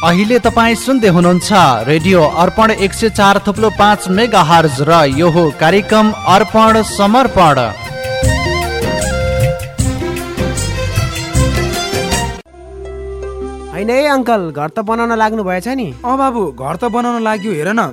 अहिले तपाईँ सुन्दै हुनुहुन्छ रेडियो अर्पण एक सय चार थुप्लो पाँच मेगा हर्ज र यो हो कार्यक्रम अर्पण समर्पण। होइन है अङ्कल घर त बनाउन लाग्नु भएछ नि। अँ बाबु घर त बनाउन लाग्यो हेर न।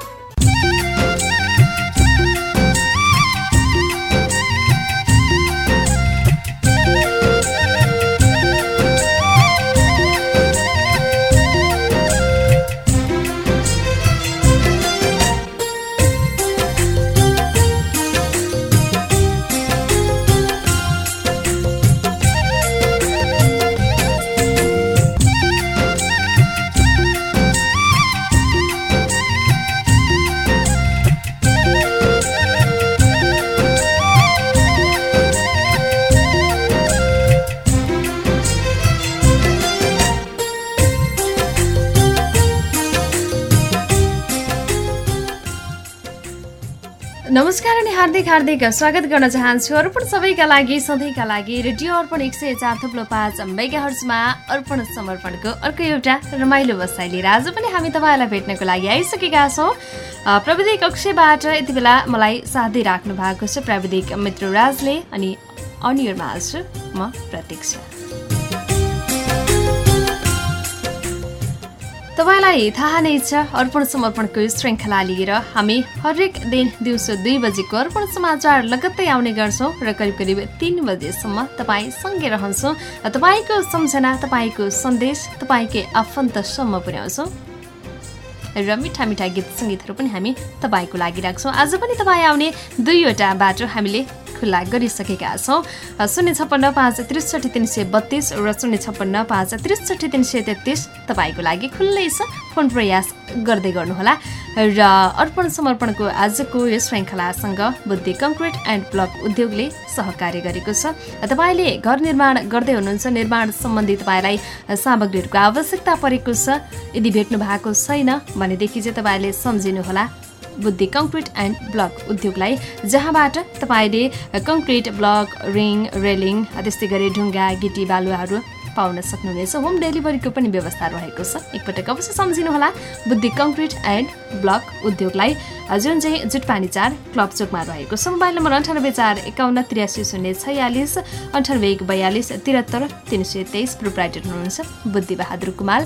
हार्दिक हार्दिक स्वागत गर्न चाहन्छु अर्पण सबैका लागि सधैँका लागि रेडियो अर्पण एक सय चार थुप्लो पाँच मेगा हर्चमा अर्पण समर्पणको अर्को एउटा रमाइलो बसाइ लिएर आज पनि हामी तपाईँलाई भेट्नको लागि आइसकेका छौँ। प्रविधि कक्षबाट यति बेला मलाई साथ दिइराख्नु भएको छ प्राविधिक मित्र राजले अनि अनियरमा आज म प्रतीक्षा। तपाईँलाई थाहा नै छ अर्पण समर्पणको श्रृङ्खला लिएर हामी हरेक दिन दिउँसो दुई बजेको अर्पण समाचार लगत्तै आउने गर्छौँ र करिब करिब तिन बजेसम्म तपाईँ सँगै रहन्छौँ तपाईँको सम्झना तपाईँको सन्देश तपाईँकै आफन्तसम्म पुर्याउँछौँ र मिठा मिठा गीत सङ्गीतहरू पनि हामी तपाईँको लागि राख्छौँ। आज पनि तपाईँ आउने दुईवटा बाटो हामीले खुल्ला गरिसकेका छौँ। शून्य छप्पन्न पाँच त्रिसठी तिन सय बत्तिस र शून्य छप्पन्न पाँच त्रिसठी तिन सय तेत्तिस तपाईँको लागि खुल्लै छ। फोन प्रयास गर्दै गर्नुहोला र अर्पण समर्पणको आजको यो श्रृङ्खलासँग बुद्धि कङ्क्रिट एन्ड ब्लक उद्योगले सहकार्य गरेको छ। तपाईँले घर निर्माण गर्दै हुनुहुन्छ निर्माण सम्बन्धी तपाईँलाई सामग्रीहरूको आवश्यकता परेको छ। यदि भेट्नु भएको छैन भनेदेखि चाहिँ तपाईँले सम्झिनुहोला। बुद्धि कङ्क्रिट एन्ड ब्लक उद्योगलाई जहाँबाट तपाईँले कङ्क्रिट ब्लक रिङ रेलिङ त्यस्तै गरी ढुङ्गा गिटी बालुवाहरू पाउन सक्नुहुनेछ। होम डेलिभरीको पनि व्यवस्था रहेको छ। एकपटक अवश्य सम्झिनुहोला। बुद्धि कङ्क्रिट एन्ड ब्लक उद्योगलाई जुन चाहिँ जुटपानी चार क्लब चोकमा रहेको छ। मोबाइल नम्बर अन्ठानब्बे चार एकाउन्न त्रियासी शून्य छयालिस अन्ठानब्बे एक बयालिस त्रिहत्तर तिन सय तेइस प्रोप्राइटर हुनुहुन्छ। बुद्धि बहादुर कुमार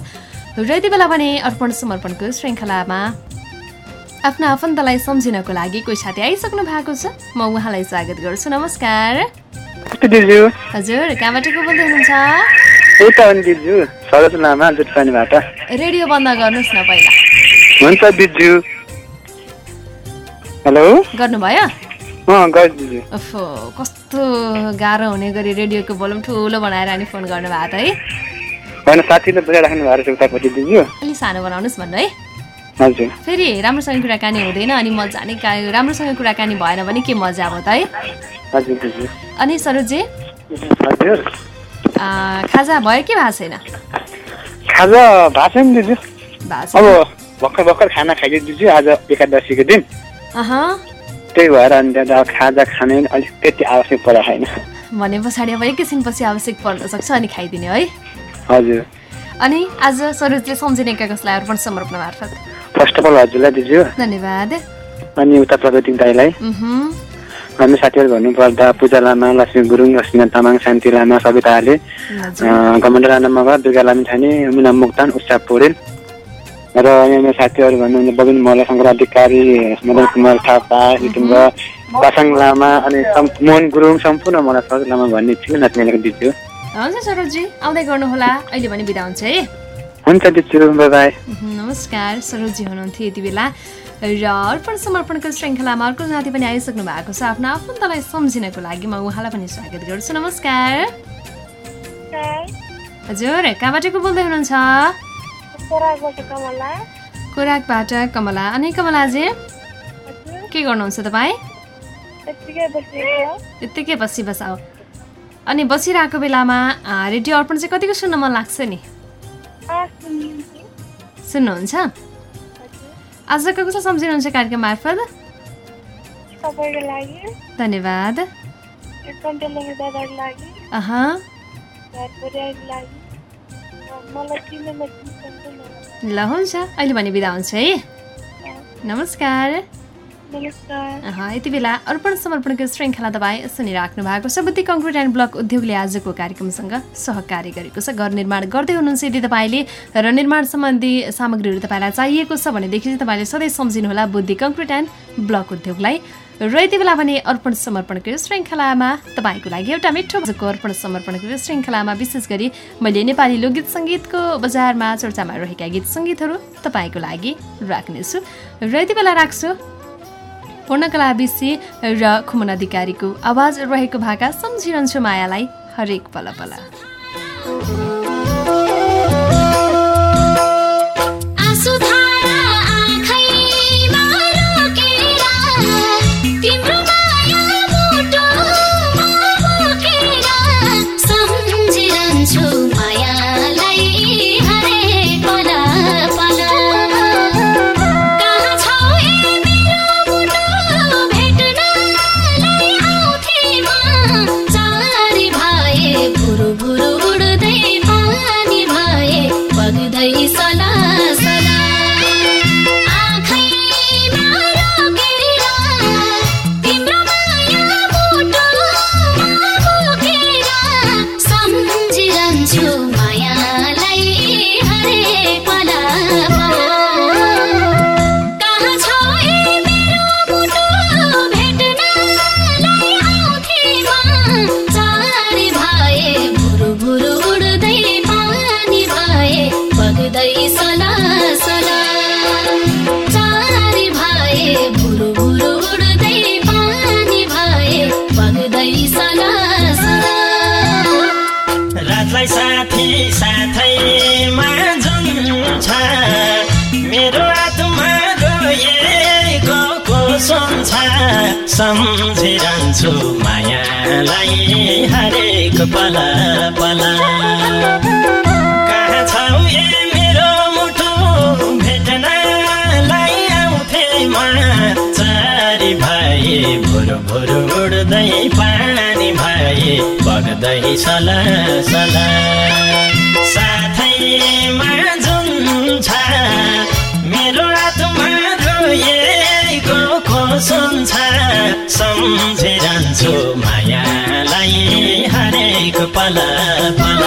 र यति बेला भने अर्पण समर्पणको श्रृङ्खलामा। आफ्ना आफन्तलाई सम्झिनको लागि कोही साथी आइसक्नु भएको छ। म उहाँलाई स्वागत गर्छु। नमस्कार। हजुर कहाँबाट को बोल्दै हुनुहुन्छ? रेडियो बन्द गर्नुहोस् न पहिला। हुन्छ हेलो? गर्नुभयो? ओफो कस्तो गाह्रो हुने गरी रेडियोको भोल्युम ठुलो बनाएर अनि फोन गर्नु भएको है। होइन साथीले बुझाइराख्नु भएको छ उतापट्टि दिजु। अलिक सानो बनाउनुहोस् भन्नु है। फेरि राम्रोसँग कुराकानी हुँदैन अनि मजा नै राम्रोसँग कुराकानी भएन भने के मजा अब त है? हजुर अनि सरोजी हजुर। खाजा भयो कि भएको छैन? खाजा भएको छैन दिजु अब भर्खर भर्खर खाना खाइदियो आज एकादशीको दिन। त्यही भएर अनि खाजा खाने अलिक त्यति आवश्यक परेको छैन। भने पछाडि अब एकैछिनपछि आवश्यक पर्न सक्छ अनि खाइदिने है हजुर। अनि आज सरोजले सम्झिनेका कसलाई अर्पण समर्पण मार्फत। फर्स्ट अफ अल हजुरलाई दिजु धन्यवाद। अनि उता प्रगति दाईलाई हामी साथीहरू भन्नुपर्दा पूजा लामा लक्ष्मी गुरुङ अस्मिना तामाङ शान्ति लामा सविताले गमण्ड राणा मगर दुर्गा लामी छाने मिना मुक्तान उषा पौडेल र यहाँ साथीहरू भन्नुहुन्छ बबिन मल्ल शङ्कर अधिकारी मदन कुमार थापा इटुङ्ग पासाङ लामा अनि मोहन गुरुङ सम्पूर्ण मलाई सर लामा भन्ने थियो नाच्नेको दिन्छु हुन्छ सरोजी आउँदै गर्नुहोला। अहिले भने बिदा हुन्छ है। हुन्छ नमस्कार सरोजी हुनुहुन्थ्यो यति बेला। र अर्पण समर्पणको श्रृङ्खलामा अर्को जाति पनि आइसक्नु भएको छ आफ्नो आफन्तलाई सम्झिनको लागि म उहाँलाई पनि स्वागत गर्छु। नमस्कार। हजुर कहाँबाट को बोल्दै हुनुहुन्छ? खोराकबाट कमला। कोराकबाट कमला। अनि कमलाजी के गर्नुहुन्छ तपाईँ? यत्तिकै बसी बसाउ। अनि बसिरहेको बेलामा रेडियो अर्पण चाहिँ कतिको सुन्न मन लाग्छ नि? सुन्नुहुन्छ? आजको कसो सम्झिनुहुन्छ कार्यक्रम मार्फत? धन्यवाद। ल हुन्छ अहिले भने बिदा हुन्छ है। नमस्कार। यति बेला अर्पण समर्पणको श्रृङ्खला तपाईँ सुनिराख्नु भएको छ। बुद्धि कङ्क्रिट एन्ड ब्लक उद्योगले आजको कार्यक्रमसँग सहकार्य गरेको छ। घर निर्माण गर्दै हुनुहुन्छ यदि तपाईँले र निर्माण सम्बन्धी सामग्रीहरू तपाईँलाई चाहिएको छ भनेदेखि चाहिँ तपाईँले सधैँ सम्झिनुहोला बुद्धि कङ्क्रिट एन्ड ब्लक उद्योगलाई। र यति बेला भने अर्पण समर्पणको श्रृङ्खलामा तपाईँको लागि एउटा मिठो अर्पण समर्पणको श्रृङ्खलामा विशेष गरी मैले नेपाली लोकगीत सङ्गीतको बजारमा चर्चामा रहेका गीत सङ्गीतहरू तपाईँको लागि राख्नेछु। र यति बेला राख्छु पूर्णकला विषी र खुमन अधिकारीको आवाज रहेको भाका सम्झिरहन्छु मायालाई हरेक पल पल जुन छ मेरो आत्मा सुन्छ सम्झिरहन्छु मायालाई हरेक पल पल। कहाँ छौ मेरो मुटु भेट्नलाई आउँथे म चारी भए भुरु भुरु उड्दै पानी भए बग्दै सला सला सुन्छ सम्झिरहन्छु। मायालाई हरेक पल पल।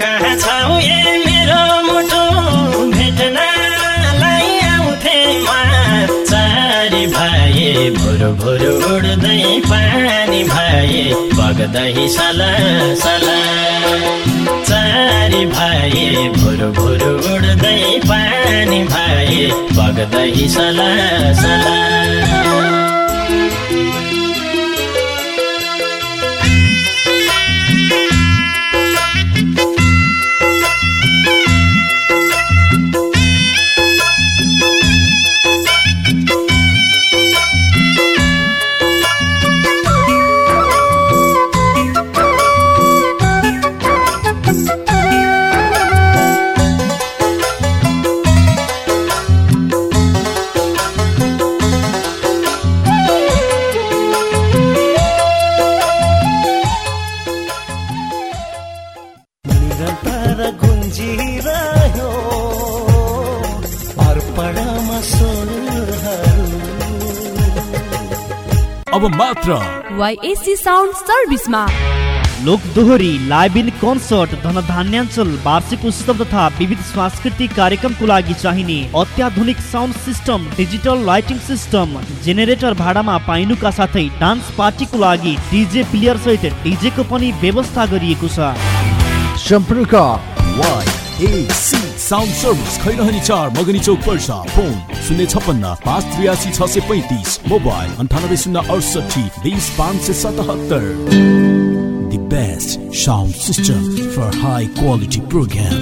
कहाँ छौ ए मेरो मुटु? भेट्नलाई आउँथे चारी भए भुरु भुरु उड्दै पानी भए बग्दै सला सला। चारी भए भुरु भुरु उड्दै पानी बग्दै सला सला मात्र वाइएससी साउन्ड सर्भिसमा। लोक दोहोरी लाइभ इन कन्सर्ट धनधान्याञ्चल वार्षिक उत्सव तथा विविध सांस्कृतिक कार्यक्रमको लागि चाहिने अत्याधुनिक sound system digital lighting system generator भाडामा पाइनुका साथै डान्स पार्टीको लागि डिजे प्लेयर सहित डिजेको पनि व्यवस्था गरिएको छ। सम्पर्क YAC साउन्ड सर्भिस खैरहनी चार मगनी चौक पर्सा फोन शून्य छप्पन्न पाँच त्रियासी छ सय पैँतिस मोबाइल अन्ठानब्बे शून्य अडसठी बिस पाँच सय सतहत्तर the best sound system for high quality program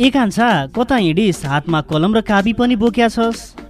ए कान्छा कता हिँडिस हातमा कलम र काबी पनि बोक्या छस्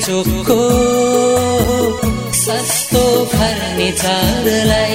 चोकको सस्तो फर्निचरलाई।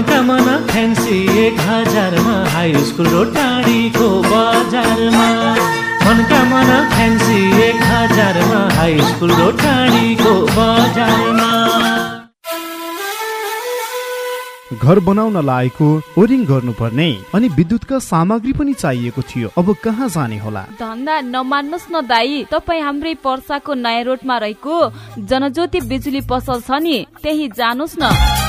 मनका मना फ्यान्सी एक हजारमा हाई स्कुल र टाढीको बजारमा। मनका मन फ्यान्सी एक हजारमा हाई स्कुल र टाढीको बजारमा। घर बनाउन लागेको ओरिङ गर्नुपर्ने अनि विद्युतका सामग्री पनि चाहिएको थियो। अब कहाँ जाने होला? धन्दा नमान्नुहोस् न दाई तपाईँ हाम्रै पर्साको नयाँ रोडमा रहेको जनज्योति बिजुली पसल छ नि त्यही जानुहोस् न।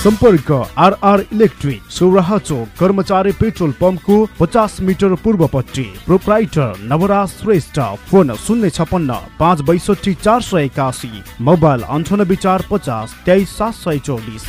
सम्पर्क आरआर इलेक्ट्रिक सौराहा चोक कर्मचारी पेट्रोल पम्पको पचास मिटर पूर्वपट्टि प्रोप्राइटर नवराज श्रेष्ठ फोन शून्य छपन्न पाँच बैसठी चार सय एकासी मोबाइल अन्ठानब्बे चार पचास तेइस सात सय चौबिस।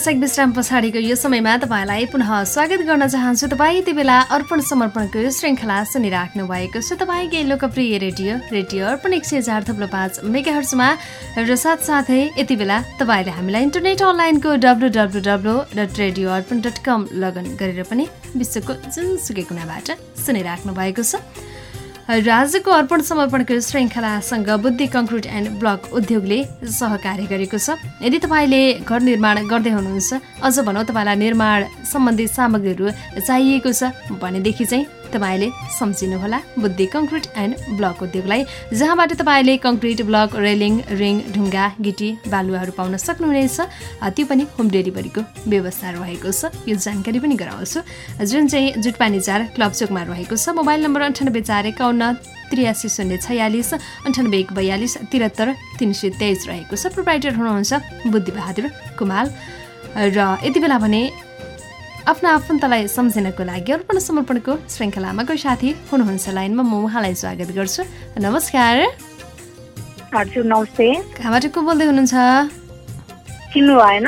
व्यावसायिक विश्राम पछाडिको यो समयमा तपाईँलाई पुनः स्वागत गर्न चाहन्छु। तपाईँ यति बेला अर्पण समर्पणको यो श्रृङ्खला सुनिराख्नु भएको छ। तपाईँकै लोकप्रिय रेडियो रेडियो अर्पण एक सय चार थप्लो पाँच मेगाहर्समा र साथसाथै यति बेला तपाईँले हामीलाई इन्टरनेट अनलाइनको W W W dot radio Arpan dot com login गरेर पनि विश्वको जुनसुकै कुनाबाट सुनिराख्नु भएको छ। र आजको अर्पण समर्पणको श्रृङ्खलासँग बुद्धि कङ्क्रिट एन्ड ब्लक उद्योगले सहकार्य गरेको छ। यदि तपाईँले घर निर्माण गर्दै हुनुहुन्छ अझ भनौँ तपाईँलाई निर्माण सम्बन्धी सामग्रीहरू चाहिएको छ भनेदेखि चाहिँ तपाईँले सम्झिनुहोला बुद्धि कङ्क्रिट एन्ड ब्लक उद्योगलाई जहाँबाट तपाईँले कङ्क्रिट ब्लक रेलिङ रिङ ढुङ्गा गिटी बालुवाहरू पाउन सक्नुहुनेछ। त्यो पनि होम डेलिभरीको व्यवस्था रहेको छ। यो जानकारी पनि गराउँछु। जुन चाहिँ जुटपानी चार क्लब चोकमा रहेको छ मोबाइल नम्बर अन्ठानब्बे चार एकाउन्न त्रियासी शून्य छयालिस अन्ठानब्बे एक बयालिस त्रिहत्तर तिन सय तेइस रहेको छ। प्रोभाइडर हुनुहुन्छ बुद्धिबहादुर कुमाल। र यति बेला भने आफ्ना आफन्तलाई सम्झिनको लागि अर्पण समर्पणको श्रृङ्खलामा कोही साथी हुनुहुन्छ लाइनमा म उहाँलाई स्वागत गर्छु। नमस्कार। हजुर नमस्ते। कहाँबाट को बोल्दै हुनुहुन्छ? चिन्नु भएन।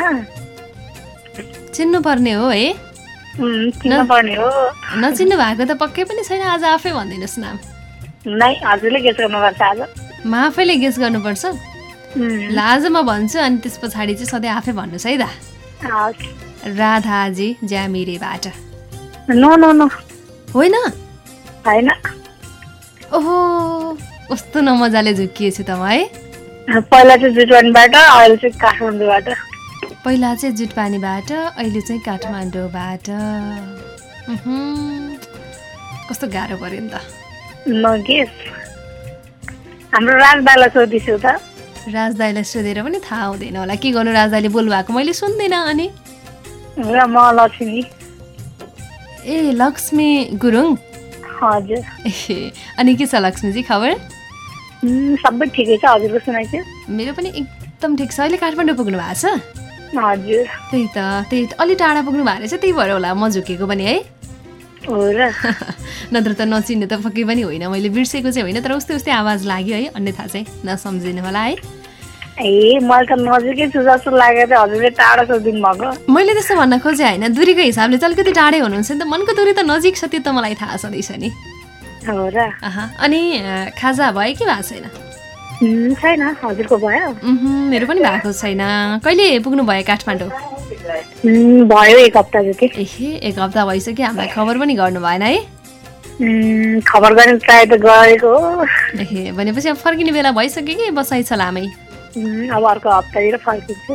चिन्नु पर्ने हो? है। नचिन्नु भएको त पक्कै पनि छैन आज आफै भनिदिनुहोस् नाम म आफैले गेस गर्नुपर्छ? ल आज म भन्छु अनि त्यस पछाडि चाहिँ सधैँ आफै भन्नुहोस् है त राधाजी ज्यामिरेबाट नो नो नो। होइन? होइन। ओहो कस्तो नमजाले झुक्किएछु त म है। पहिला चाहिँ जुटवानीबाट अहिले चाहिँ काठमाडौँबाट। पहिला चाहिँ जुटपानीबाट अहिले चाहिँ काठमाडौँबाट। कस्तो गाह्रो पऱ्यो नि त। नो हाम्रो राजदालाई सोधिछु त। राजदाईलाई सोधेर पनि थाहा हुँदैन होला। के गर्नु राजदाईले बोल्नुभएको मैले सुन्दिनँ अनि। म लक्ष्मी ए लक्ष्मी गुरुङ हजुर अनि के छ लक्ष्मीजी खबर सबै ठिकै छ हजुरको सुनाइछु मेरो पनि एकदम ठिक छ अहिले काठमाडौँ पुग्नु भएको छ हजुर त्यही त त्यही अलि टाढा पुग्नु भएको रहेछ त्यही भएर होला म झुकेको पनि है नत्र त नचिन्ने त पक्कै पनि होइन मैले बिर्सेको चाहिँ होइन तर उस्तै उस्तै आवाज लाग्यो है अन्यथा चाहिँ नसम्झिनु होला है ए मैले त नजिकै छु जस्तो लागेर हजुरले टाढो सोधिदिनु भएको। मैले त्यस्तो भन्न खोजेँ होइन दुरीको हिसाबले चाहिँ अलिकति टाढै हुनुहुन्छ नि त। मनको दुरी त नजिक छ त्यो त मलाई थाहा छँदैछ नि हो र। अनि खाजा भयो कि भएको छैन? हजुरको भयो। मेरो पनि भएको छैन। कहिले पुग्नु भयो काठमाडौँ? भयो एक हप्ता जति। एहे एक हप्ता भइसक्यो हामीलाई खबर पनि गर्नु भएन है। खबर गर्ने ट्राई त गरेको हो। एहे भनेपछि अब फर्किने बेला भइसक्यो कि बसाइ छ लामै। अब अर्को हप्तातिर फर्किन्छु।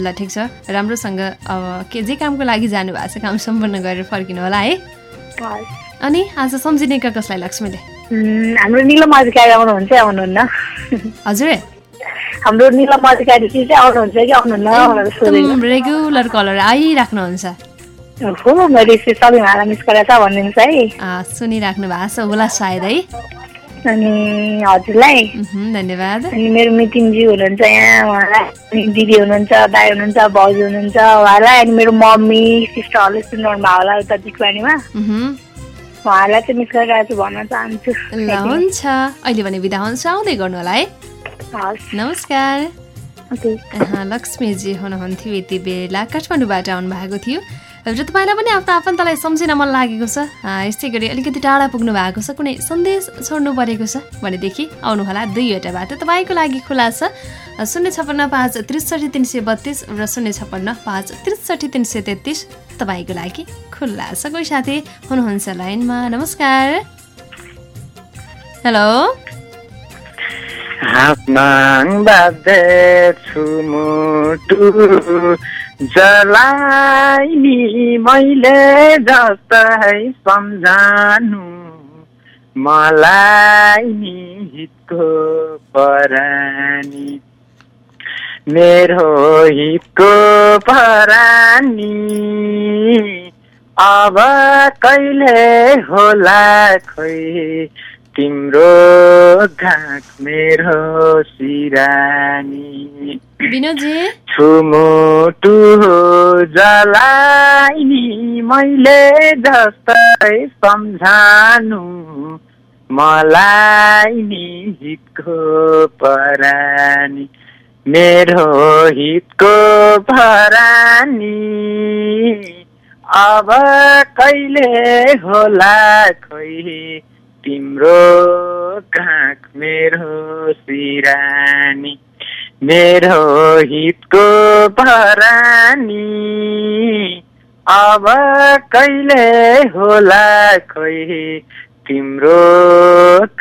ल ठिक छ। राम्रोसँग अब के जे कामको लागि जानु भएको छ काम सम्पन्न गरेर फर्किनु होला है। अनि आज सम्झिने का कसलाई लक्ष्मीले? हाम्रो निलम अधिकारी आउनुहुन्छ आउनुहुन्न? हजुर। हाम्रो निलम अधिकारी चाहिँ आउनुहुन्छ कि आउनुहुन्न? Regular colour आइराख्नुहुन्छ। हो मैले यसो सबै भाडा मिस गरेर त भनिदिनुहोस् है। आ, सुनिराख्नु भएको छ होला सायद। है अनि हजुरलाई धन्यवाद। अनि मेरो मिटिङजी हुनुहुन्छ यहाँ उहाँलाई अनि दिदी हुनुहुन्छ दाई हुनुहुन्छ भाउजू हुनुहुन्छ उहाँलाई अनि मेरो मम्मी सिस्टरहरूले सुन्नु भयो होला उता जिकवानीमा उहुँ, उहाँलाई चाहिँ मिस गरेर चाहिँ भन्न चाहन्छु। ल हुन्छ। अहिले भने बिदा हुन्छ आउँदै गर्नु होला है। नमस्कार। लक्ष्मीजी हुनुहुन्थ्यो यति बेला काठमाडौँबाट आउनु भएको थियो। र तपाईँलाई पनि आफ्नो आफन्तलाई सम्झिन मन लागेको छ। यस्तै गरी अलिकति टाढा पुग्नु भएको छ कुनै सन्देश छोड्नु परेको छ भनेदेखि आउनुहोला दुईवटा बाटो। तपाईँको लागि खुला छ शून्य छप्पन्न पाँच त्रिसठी तिन सय बत्तिस र शून्य छप्पन्न पाँच त्रिसठी तिन सय तेत्तिस तपाईँको लागि खुल्ला छ। कोही साथी हुनुहुन्छ लाइनमा? नमस्कार। हेलो। हातमाङ बाँध्दैछु मुटु। जलाई नि मैले जस्तै सम्झानु। मलाई नि हितको परानी। मेरो हितको परानी। अब कहिले होला खोइ? तिम्रो घाक मेरो सिरानी। विनोदजी? छुमुटु जलाई नि मैले जस्तै सम्झानु। मलाई नि हितको परानी मेरो हितको परानी। अब कहिले होला खोइ तिम्रो काख मेरो सिरानी। मेरो हितको परानी अब कहिले होला खोइ? तिम्रो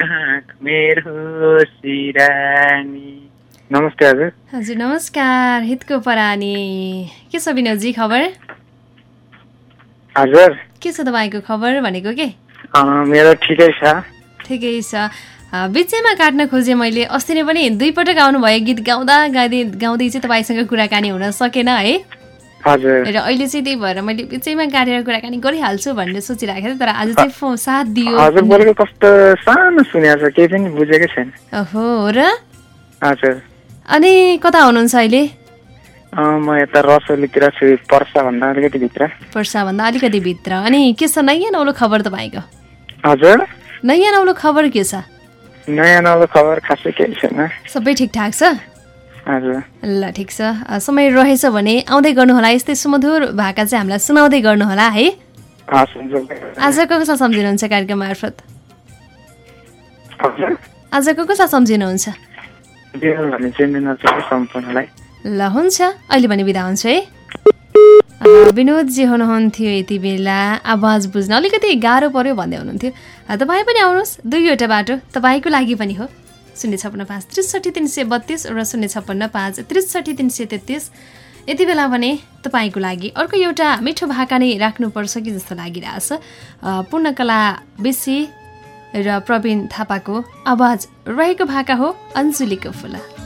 काख मेरो सिरानी। नमस्ते हजुर। हजुर नमस्कार हितको परानी। के छ विनोदजी खबर? हजुर। के छ तपाईँको खबर भनेको के? मेरो ठिकै छ। ठिकै छ। बिचैमा काट्न खोजेँ मैले। अस्ति नै पनि दुईपटक आउनुभयो गीत गाउँदा गाउँदै गाउँदै चाहिँ तपाईँसँग कुराकानी हुन सकेन है। हजुर। र अहिले चाहिँ त्यही भएर मैले बिचैमा काटेर कुराकानी गरिहाल्छु भनेर सोचिराखेको थिएँ तर आज चाहिँ फो- साथ दियो। सानो सुनेको केही पनि बुझेकै छैन। ओहो र? हजुर। अनि कता हुनुहुन्छ अहिले? म यता रसोलीतिर छु पर्साभन्दा अलिकति भित्र। पर्साभन्दा अलिकति भित्र। अनि के छ नयाँ नौलो खबर तपाईँको? हजुर। नयाँ नौलो खबर के छ? नयाँ नौलो खबर खासै केही छैन। सबै ठिकठाक छ? ल ठिक छ। समय रहेछ भने आउँदै गर्नुहोला। यस्तै सुमधुर भाका चाहिँ हामीलाई सुनाउँदै गर्नुहोला है? हुन्छ। आजको कसलाई सम्झिनुहुन्छ कार्यक्रम मार्फत? आजको कसलाई सम्झिनुहुन्छ? ल हुन्छ। अहिले भने बिदा हुन्छ है? विनोदजी हुनुहुन्थ्यो यति बेला। आवाज बुझ्न अलिकति गाह्रो पर्यो भन्दै हुनुहुन्थ्यो। तपाईँ पनि आउनुहोस्। दुईवटा बाटो तपाईँको लागि पनि हो। शून्य छप्पन्न पाँच त्रिसठी तिन सय बत्तिस र शून्य छप्पन्न पाँच त्रिसठी तिन सय तेत्तिस। यति बेला भने तपाईँको लागि अर्को एउटा मिठो भाका नै राख्नुपर्छ कि जस्तो लागिरहेछ। पूर्णकला बेसी र प्रवीण थापाको आवाज रहेको भाका हो अन्जुलीको फुला।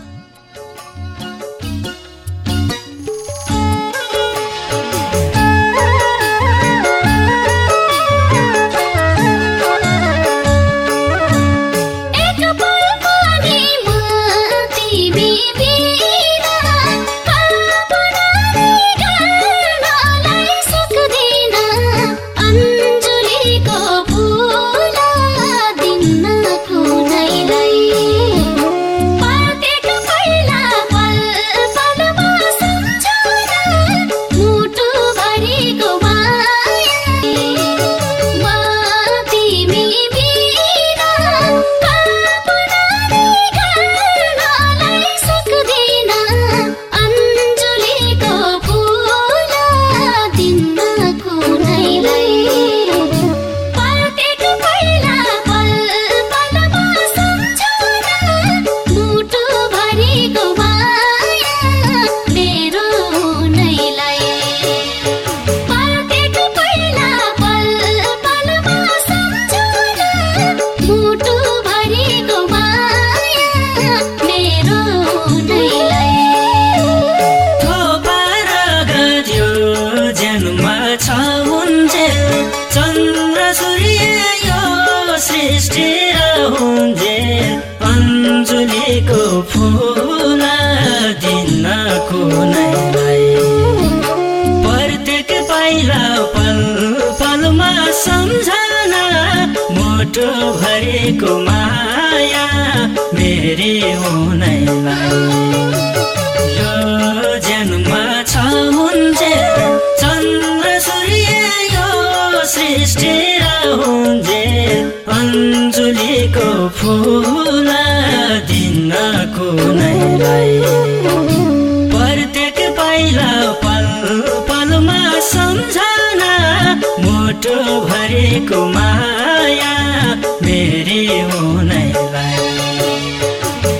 हुन्जेल चन्द्र सूर्य यो सृष्टि हुन्जेल अञ्जुलीको फुला दिन कुनैलाई प्रत्येक पाइला पल पलमा सम्झना मोटो भरेको माया मेरी हुनैलाई अञ्जुलीको फुल दिन कुनैलाई प्रत्येक पाइला पल पलमा सम्झना मोटो भरेको माया मेरी हुनैलाई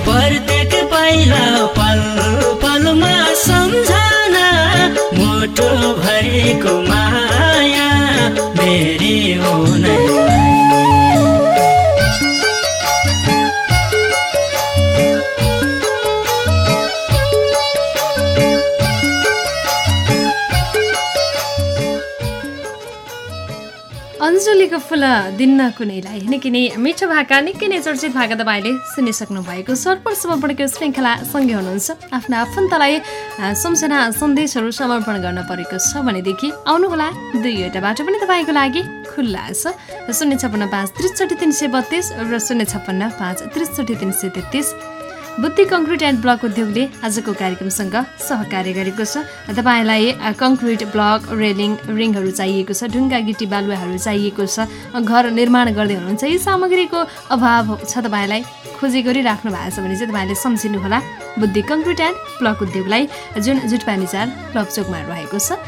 प्रत्येक पाइला पल पलमा सम्झना मोटो भरेको माया मेरी हुनैलाई अञ्जुलीको फुल दिन्न कुनैलाई? निकै नै मिठो भाका निकै नै चर्चित भाका तपाईँले सुनिसक्नु भएको समर्पणको श्रृङ्खला सँगै हुनुहुन्छ। आफ्ना आफन्तलाई सम्झना सन्देशहरू समर्पण गर्न परेको छ भनेदेखि आउनुहोला दुईवटा बाटो पनि तपाईँको लागि खुल्ला छ। शून्य छप्पन्न पाँच त्रिसठी तिन सय बत्तिस र शून्य छप्पन्न पाँच त्रिसठी तिन सय तेत्तिस। बुद्धि कङ्क्रिट एन्ड ब्लक उद्योगले आजको कार्यक्रमसँग सहकार्य गरेको छ। तपाईँलाई कङ्क्रिट ब्लक रेलिङ रिङहरू चाहिएको छ ढुङ्गा गिटी बालुवाहरू चाहिएको छ घर निर्माण गर्दै हुनुहुन्छ यी सामग्रीको अभाव छ तपाईँलाई खोजी गरिराख्नु भएको छ भने चाहिँ तपाईँले सम्झिनुहोला। बुद्धि कङ्क्रिट एन्ड ब्लक उद्योगलाई जुन जुटपानी चार क्लब चोकमा रहेको छ।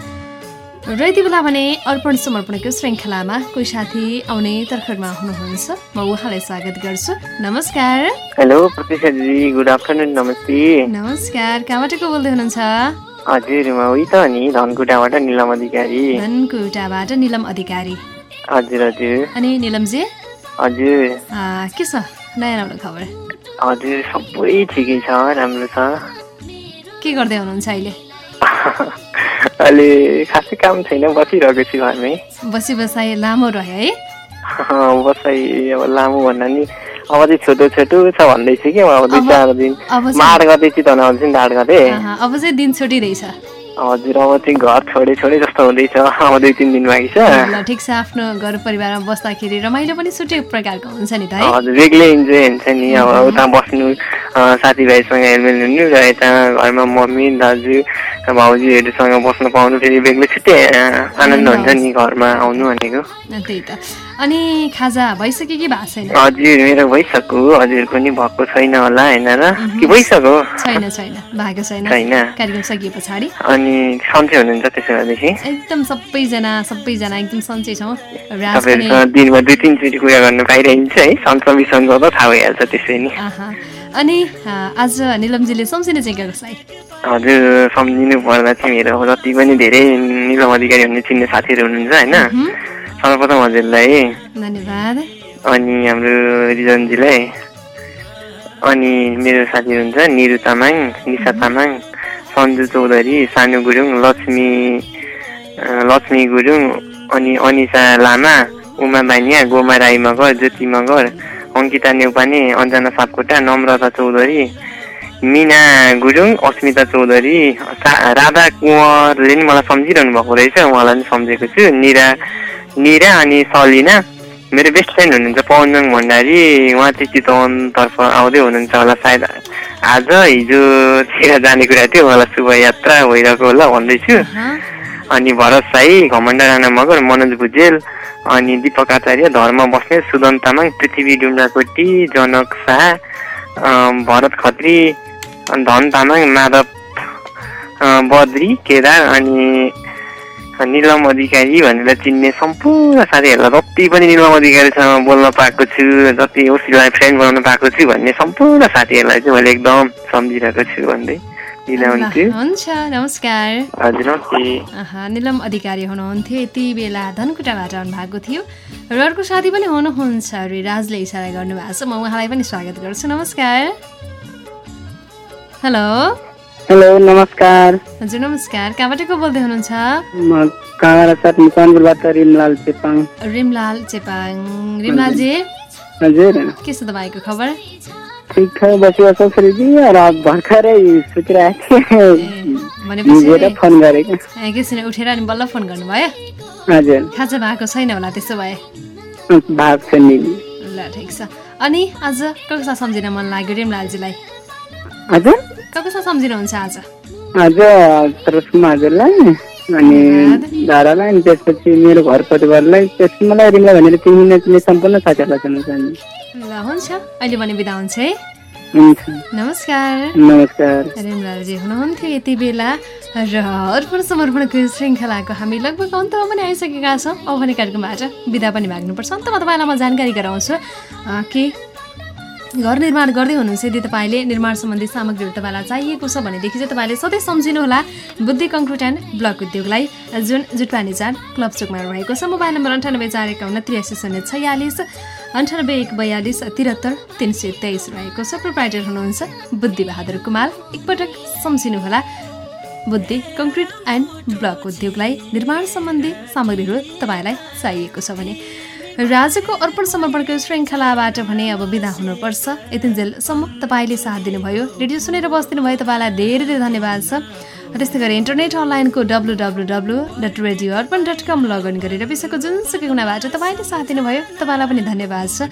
र यति बेला भने अर्पण समर्पणको श्रृङ्खलामा कोही साथी आउने तर्खरमा हुनुहुन्छ। म उहाँलाई स्वागत गर्छु। नमस्कार। हेलो दिदी गुड आफ्टरनुन नमस्ते। नमस्कार कहाँबाट को बोल्दै हुनुहुन्छ? हजुर म उही त नि धनकुटाबाट निलम अधिकारी। धनकुटाबाट निलम अधिकारी। हजुर हजुर। अनि निलमजी? हजुर। के छ? नयाँ राम्रो खबर? हजुर सबै ठिकै छ राम्रो छ। के गर्दै हुनुहुन्छ अहिले? अहिले खासै काम छैन बसिरहेको छु घरमै बसी बसाइ लामो रह्यो है। बसाइ अब लामो भन्दा नि अब चाहिँ छोटो छोटो छ भन्दैछु कि अब दुई चार दिन। माड गर्दै चितवन आउँछु नि ढाड गर्दै। अब चाहिँ दिन छुटिँदैछ। हजुर अब चाहिँ घर छोडे छोडे जस्तो हुँदैछ। अब दुई तिन दिन बाँकी छ। ठिक छ। आफ्नो घर परिवारमा बस्दाखेरि रमाइलो पनि छुट्टै प्रकारको हुन्छ नि त हजुर बेग्लै इन्जोय हुन्छ नि। अब उता बस्नु साथीभाइसँग हेलमेल हुनु र यता घरमा मम्मी दाजु भाउजूहरूसँग बस्न पाउनु फेरि बेग्लै छुट्टै आनन्द हुन्छ नि घरमा आउनु भनेको। त्यही त। अनि खाजा भइसक्यो कि भएको छैन। हजुर मेरो भइसक्यो। हजुरको नि भएको छैन होला होइन र? कि भइसक्यो? छैन छैन भएको छैन। छैन। कार्यक्रम सकिए पछाडि। अनि सन्चै हुनुहुन्छ त्यसो भएदेखि? एकदम सबैजना सबैजना एकदम सन्चै छौँ। पनि दिनमा दुई तिनचोटि कुरा गर्नु पाइरहन्छ है। सन्चो बिसन्चो त थाहा भइहाल्छ त्यसै नि। अनि आज निलमजीले सम्झिने चाहिँ कसलाई हजुर सम्झिनु पर्दा चाहिँ मेरो जति पनि धेरै निलम अधिकारी भन्ने चिन्ने साथीहरू हुनुहुन्छ होइन? सर्वप्रथम हजुरलाई धन्यवाद। अनि हाम्रो रिजनजीलाई। अनि मेरो साथीहरू हुन्छ निरु तामाङ निशा तामाङ सन्जु चौधरी सानु गुरुङ लक्ष्मी लक्ष्मी गुरुङ अनि अनिसा लामा उमा बानिया गोमा राई मगर ज्योति मगर अङ्किता नेउपाने अन्जना सापकोटा नम्रता चौधरी मिना गुरुङ अस्मिता चौधरी राधा कुँवरले नि मलाई सम्झिरहनु भएको रहेछ। उहाँलाई पनि सम्झेको छु। निरा निरा अनि सलिना मेरो बेस्ट फ्रेन्ड हुनुहुन्छ पवनजङ भण्डारी उहाँ चाहिँ चितवनतर्फ आउँदै हुनुहुन्छ होला सायद आज हिजोतिर जाने कुरा थियो उहाँलाई शुभ यात्रा भइरहेको होला भन्दैछु अनि भरत साई घमण्ड राणा मगर मनोज भुजेल अनि दिपक आचार्य धर्म बस्ने सुदन तामाङ पृथ्वी डुम्राकोटी जनक शाह भरत खत्री धन तामाङ माधव बद्री केदार अनि निलम अधिकारी भनेर चिन्ने सम्पूर्ण साथीहरूलाई जति पनि निलम अधिकारीसँग बोल्न पाएको छु जति उसीलाई फ्रेन्ड बनाउन पाएको छु भन्ने सम्पूर्ण साथीहरूलाई चाहिँ मैले एकदम सम्झिरहेको छु भन्दै हुन्छ नमस्कार निलम अधिकारी हुनुहुन्थ्यो यति बेला धनकुटाबाट आउनुभएको थियो र अर्को साथी पनि हुनुहुन्छ रे राजले इसारा गर्नुभएको छ म उहाँलाई पनि स्वागत गर्छु नमस्कार हेलो हेलो नमस्कार। हजुर नमस्कार। कहाँबाट को बोल्दै हुनुहुन्छ? म काँगडा साथ मकवानपुरबाट रिमलाल चेपाङ। रिमलाल चेपाङ। रिमलालजी हजुर के छ तपाईँको खबर? ठिक ठाक बसिबस्छ फ्रिजी र भर्खरै सुतिरहेको थिएँ फोन गरेको। एकैछिन उठेर अनि बल्ल फोन गर्नुभयो? हजुर। खाजा भएको छैन होला त्यसो भए। भाग छ नि ल ठिक छ। अनि आज कसलाई सम्झिन मन लाग्यो रेमलालजीलाई? हजुर। कसलाई सम्झिनुहुन्छ आज? हजुर तरसमा हजुरलाई अनि धारालाई अनि त्यसपछि मेरो घर परिवारलाई त्यसपछि मलाई रिमला भनेर तिमी नचिने सम्पूर्ण साथीहरूलाई सुन्न चाहन्छु। ल हुन्छ। अहिले भने बिदा हुन्छ है। नमस्कार। नमस्कार। रेमलालजी हुनुहुन्थ्यो यति बेला र अर्पण समर्पणको श्रृङ्खलाको हामी लगभग अन्तमा पनि आइसकेका छौँ। अब भने कार्यक्रमबाट बिदा पनि माग्नुपर्छ अन्तमा तपाईँलाई म जानकारी गराउँछु कि घर निर्माण गर्दै हुनुहुन्छ। यदि तपाईँले निर्माण सम्बन्धी सामग्रीहरू तपाईँलाई चाहिएको छ भनेदेखि चाहिँ तपाईँले सधैँ सम्झिनुहोला बुद्धि कङ्क्रिट एन्ड ब्लक उद्योगलाई जुन जुटपानी चार क्लब चोकमा रहेको छ। मोबाइल नम्बर अन्ठानब्बे चार एकाउन्न त्रियासी शून्य छयालिस अन्ठानब्बे एक बयालिस त्रिहत्तर तिन सय तेइस रहेको छ। प्रोप्राइटर हुनुहुन्छ बुद्धि बहादुर कुमार। एकपटक सम्झिनुहोला बुद्धि कङ्क्रिट एन्ड ब्लक उद्योगलाई निर्माण सम्बन्धी सामग्रीहरू तपाईँलाई चाहिएको छ भने। राजको अर्पण समर्पणको श्रृङ्खलाबाट भने अब बिदा हुनुपर्छ। यतिन्जेलसम्म तपाईँले साथ दिनुभयो। रेडियो सुनेर बसिदिनु भयो तपाईँलाई धेरै धेरै धन्यवाद छ। त्यस्तै गरी इन्टरनेट अनलाइनको W W W dot radio Arpan dot com login गरेर विश्वको जुनसुकै कुनाबाट तपाईँले साथ दिनुभयो। तपाईँलाई पनि धन्यवाद छ।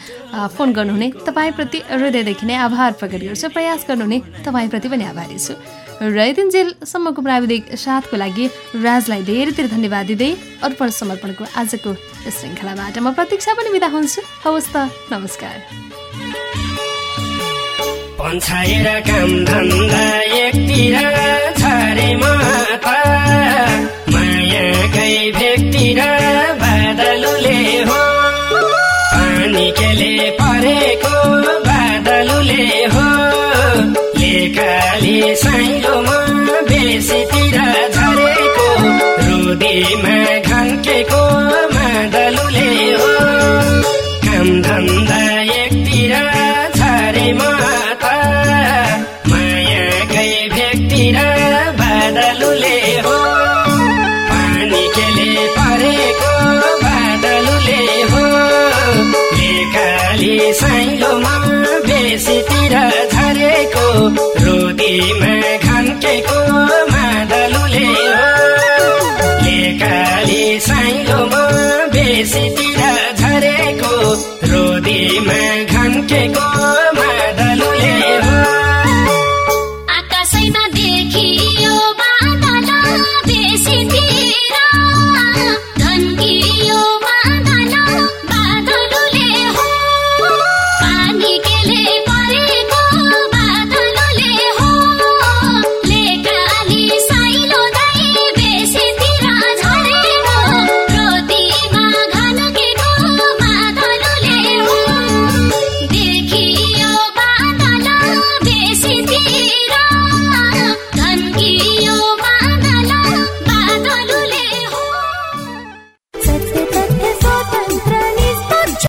फोन गर्नुहुने तपाईँप्रति हृदयदेखि नै आभार प्रकट गर्छु। प्रयास गर्नुहुने तपाईँप्रति पनि आभारी छु। र यतिन्जेलसम्मको प्राविधिक साथको लागि राजलाई धेरै धेरै धन्यवाद दिँदै अर्पण समर्पणको आजको श्रृङ्खलाबाट म प्रतीक्षा पनि बिदा हुन्छु। हवस् त नमस्कार। पन्छाएर काम धन्दा एकतिर छरे माता। मायाकै भेगतिर बादलुले हो। केले परेको बादलुले हो। लेकाली रुदीमा घन्केको मादलुले हो। काम धन्दा एकतिर छरे माता। मायाकै भेगतिर बादलुले हो। पानी केले परेको बादलुले हो। लेकाली साइलोमा बेसीतिर झरेको रोदीमा